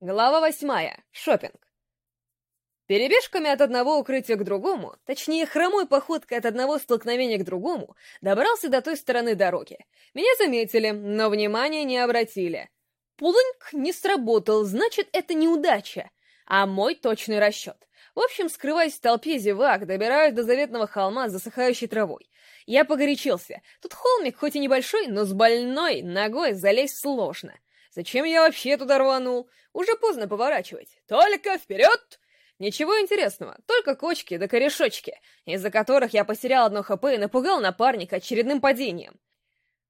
Глава восьмая. Шопинг. Перебежками от одного укрытия к другому, точнее, хромой походкой от одного столкновения к другому, добрался до той стороны дороги. Меня заметили, но внимания не обратили. Пулынг не сработал, значит, это неудача, а мой точный расчет. В общем, скрываясь в толпе зевак, добираюсь до заветного холма с засыхающей травой. Я погорячился. Тут холмик, хоть и небольшой, но с больной ногой залезть сложно. Зачем я вообще туда рванул? Уже поздно поворачивать. Только вперед! Ничего интересного, только кочки да корешочки, из-за которых я потерял одно ХП и напугал напарника очередным падением.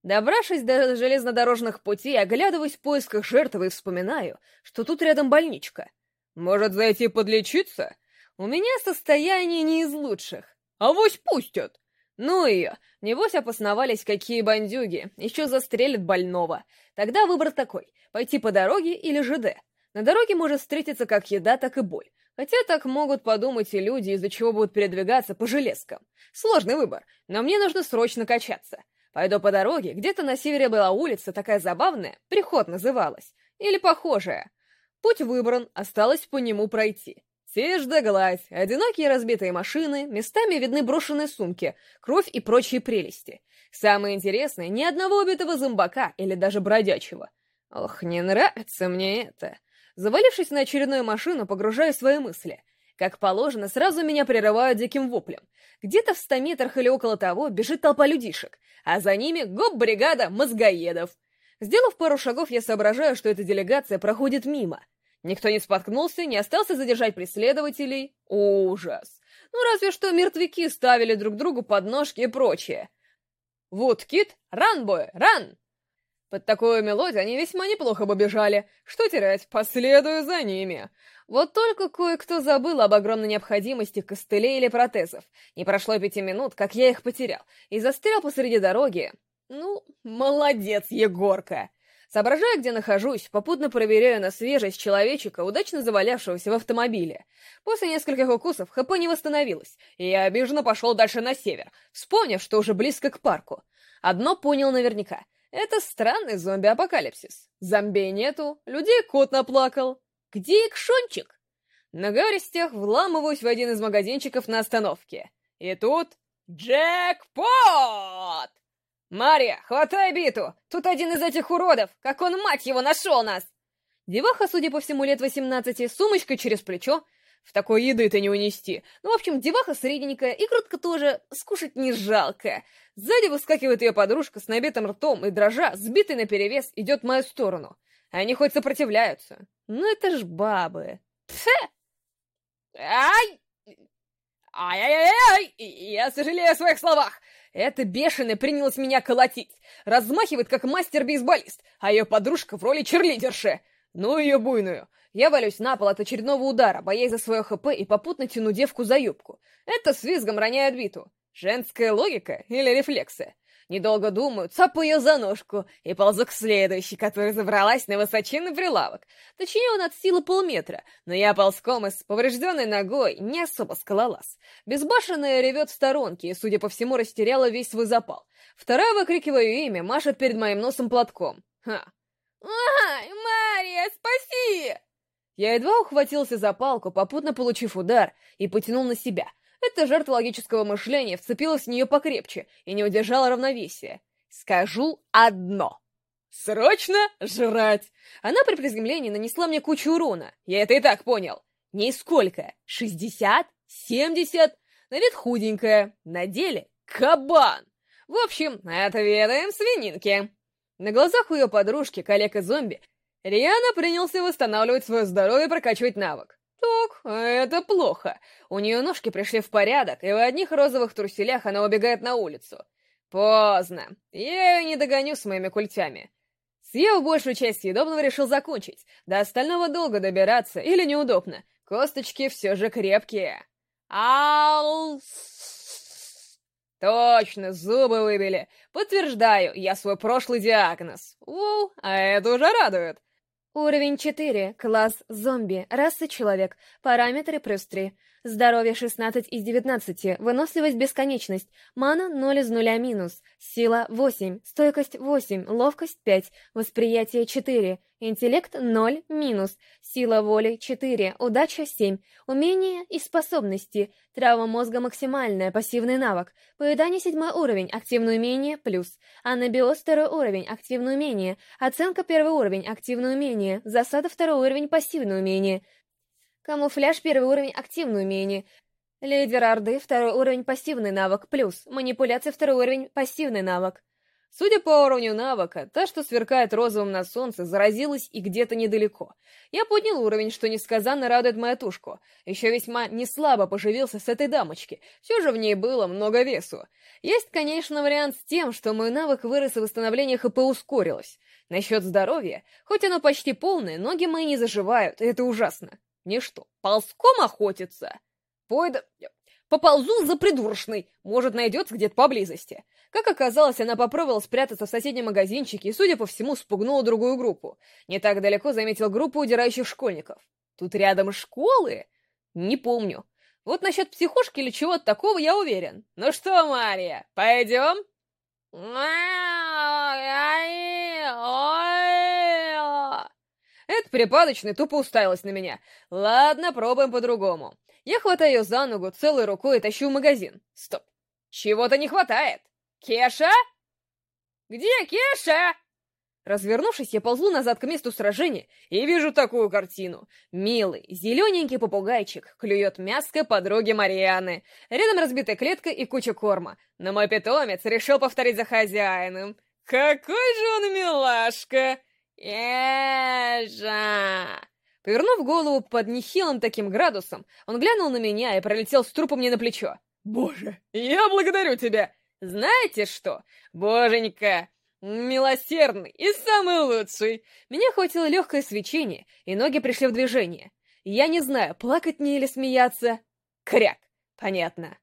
Добравшись до железнодорожных путей, оглядываюсь в поисках жертвы и вспоминаю, что тут рядом больничка. Может, зайти подлечиться? У меня состояние не из лучших. А вось пустят. Ну ее, небось опосновались какие бандюги, еще застрелят больного. Тогда выбор такой, пойти по дороге или ЖД. На дороге может встретиться как еда, так и боль. Хотя так могут подумать и люди, из-за чего будут передвигаться по железкам. Сложный выбор, но мне нужно срочно качаться. Пойду по дороге, где-то на севере была улица, такая забавная, Приход называлась. Или похожая. Путь выбран, осталось по нему пройти. Тишь да гладь, одинокие разбитые машины, местами видны брошенные сумки, кровь и прочие прелести. Самое интересное, ни одного убитого зомбака или даже бродячего. Ох, не нравится мне это. Завалившись на очередную машину, погружаю свои мысли. Как положено, сразу меня прерывают диким воплем. Где-то в ста метрах или около того бежит толпа людишек, а за ними гоп-бригада мозгоедов. Сделав пару шагов, я соображаю, что эта делегация проходит мимо — Никто не споткнулся, не остался задержать преследователей. Ужас! Ну, разве что мертвяки ставили друг другу подножки и прочее. Вот кит, ран, бой, ран! Под такую мелодию они весьма неплохо бы бежали. Что терять, последую за ними. Вот только кое-кто забыл об огромной необходимости костылей или протезов. Не прошло пяти минут, как я их потерял, и застрял посреди дороги. Ну, молодец, Егорка! Соображая, где нахожусь, попутно проверяю на свежесть человечика, удачно завалявшегося в автомобиле. После нескольких укусов ХП не восстановилось, и я обиженно пошел дальше на север, вспомнив, что уже близко к парку. Одно понял наверняка. Это странный зомби-апокалипсис. Зомби нету, людей кот наплакал. Где Икшончик? На горестях вламываюсь в один из магазинчиков на остановке. И тут... Джекпот! «Мария, хватай биту! Тут один из этих уродов! Как он, мать его, нашел нас!» Деваха, судя по всему, лет 18, сумочкой через плечо. В такой еды-то не унести. Ну, в общем, деваха средненькая, и грудка тоже, скушать не жалко. Сзади выскакивает ее подружка с набитым ртом и, дрожа, сбитый наперевес, идет в мою сторону. Они хоть сопротивляются. Ну, это ж бабы. Пфе! Ай! Ай-яй-яй! Я сожалею о своих словах! Эта бешеная принялась меня колотить. Размахивает, как мастер-бейсболист, а ее подружка в роли черлидерши. Ну ее буйную. Я валюсь на пол от очередного удара, боясь за свое ХП и попутно тяну девку за юбку. Это с визгом роняет биту. Женская логика или рефлексы? Недолго думаю, цапаю ее за ножку и ползу к следующей, которая забралась на высоченный прилавок. Точнее, он от силы полметра, но я ползком и с поврежденной ногой не особо скалолаз. Безбашенная ревет в сторонке и, судя по всему, растеряла весь свой запал. Вторая, выкрикивая имя, машет перед моим носом платком. Ха. «Ай, Мария, спаси!» Я едва ухватился за палку, попутно получив удар, и потянул на себя — эта жертва логического мышления вцепилась в нее покрепче и не удержала равновесия. Скажу одно. Срочно жрать! Она при приземлении нанесла мне кучу урона. Я это и так понял. Нисколько. Шестьдесят? Семьдесят? На вид худенькая. На деле кабан. В общем, отведаем свининки. На глазах у ее подружки, коллега-зомби, Риана принялся восстанавливать свое здоровье и прокачивать навык. Так, это плохо. У нее ножки пришли в порядок, и в одних розовых труселях она убегает на улицу. Поздно. Я ее не догоню с моими культями. Съев большую часть съедобного, решил закончить. До остального долго добираться или неудобно. Косточки все же крепкие. Ау! Точно, зубы выбили. Подтверждаю, я свой прошлый диагноз. У, а это уже радует. Уровень 4, класс зомби, раса человек, параметры плюс 3. Здоровье 16 из 19, выносливость бесконечность, мана 0 из 0 минус, сила 8, стойкость 8, ловкость 5, восприятие 4, Интеллект 0 минус. Сила воли 4. Удача 7. Умения и способности. Травма мозга максимальная. Пассивный навык. Поедание 7 уровень. Активное умение плюс. Анабиоз 2 уровень. Активное умение. Оценка 1 уровень. Активное умение. Засада 2 уровень. Пассивное умение. Камуфляж 1 уровень. Активное умение. Лидер Орды, второй уровень пассивный навык, плюс манипуляция второй уровень пассивный навык. Судя по уровню навыка, та, что сверкает розовым на солнце, заразилась и где-то недалеко. Я поднял уровень, что несказанно радует мою тушку. Еще весьма неслабо поживился с этой дамочки, все же в ней было много весу. Есть, конечно, вариант с тем, что мой навык вырос и восстановление ХП ускорилось. Насчет здоровья, хоть оно почти полное, ноги мои не заживают, и это ужасно. Мне что, ползком охотиться? Пойду... Поползу за придурочной, может, найдется где-то поблизости. Как оказалось, она попробовала спрятаться в соседнем магазинчике и, судя по всему, спугнула другую группу. Не так далеко заметил группу удирающих школьников. Тут рядом школы? Не помню. Вот насчет психушки или чего-то такого я уверен. Ну что, Мария, пойдем? Этот припадочный тупо уставилась на меня. Ладно, пробуем по-другому. Я хватаю ее за ногу целой рукой и тащу в магазин. Стоп. Чего-то не хватает. Кеша? Где Кеша? Развернувшись, я ползу назад к месту сражения и вижу такую картину. Милый, зелененький попугайчик клюет мяско подруги Марианы. Рядом разбитая клетка и куча корма. Но мой питомец решил повторить за хозяином. Какой же он милашка! Ежа! Повернув голову под нехилым таким градусом, он глянул на меня и пролетел с трупом мне на плечо. «Боже, я благодарю тебя! Знаете что? Боженька, милосердный и самый лучший!» Меня хватило легкое свечение, и ноги пришли в движение. Я не знаю, плакать мне или смеяться. Кряк, понятно.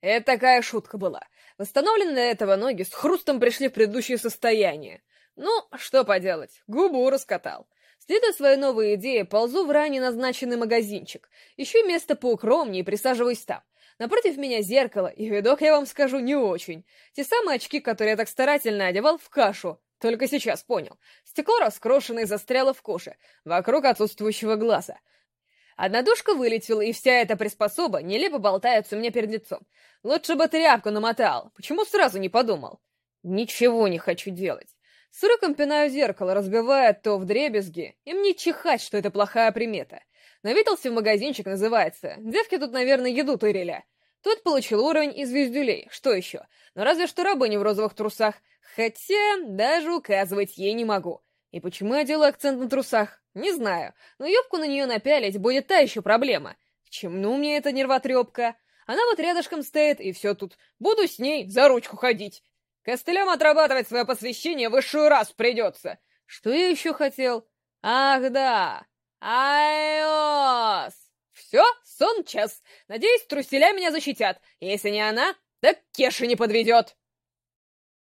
Это такая шутка была. Восстановленные этого ноги с хрустом пришли в предыдущее состояние. Ну, что поделать, губу раскатал. Следуя своей новой идее, ползу в ранее назначенный магазинчик. Ищу место поукромнее и присаживаюсь там. Напротив меня зеркало, и видок, я вам скажу, не очень. Те самые очки, которые я так старательно одевал в кашу. Только сейчас понял. Стекло раскрошено и застряло в коже, вокруг отсутствующего глаза. Одна душка вылетела, и вся эта приспособа нелепо болтается у меня перед лицом. Лучше бы тряпку намотал. Почему сразу не подумал? Ничего не хочу делать. С рыком пинаю зеркало, разбивая то в дребезги, и мне чихать, что это плохая примета. Навитался в магазинчик, называется. Девки тут, наверное, еду тырили. Тут получил уровень из звездюлей. Что еще? Но ну, разве что рабыни в розовых трусах. Хотя даже указывать ей не могу. И почему я делаю акцент на трусах? Не знаю. Но юбку на нее напялить будет та еще проблема. К чему мне эта нервотрепка? Она вот рядышком стоит, и все тут. Буду с ней за ручку ходить. Костылям отрабатывать свое посвящение высшую раз придется. Что я еще хотел? Ах, да. Айос. Все, сон час. Надеюсь, труселя меня защитят. Если не она, так Кеша не подведет.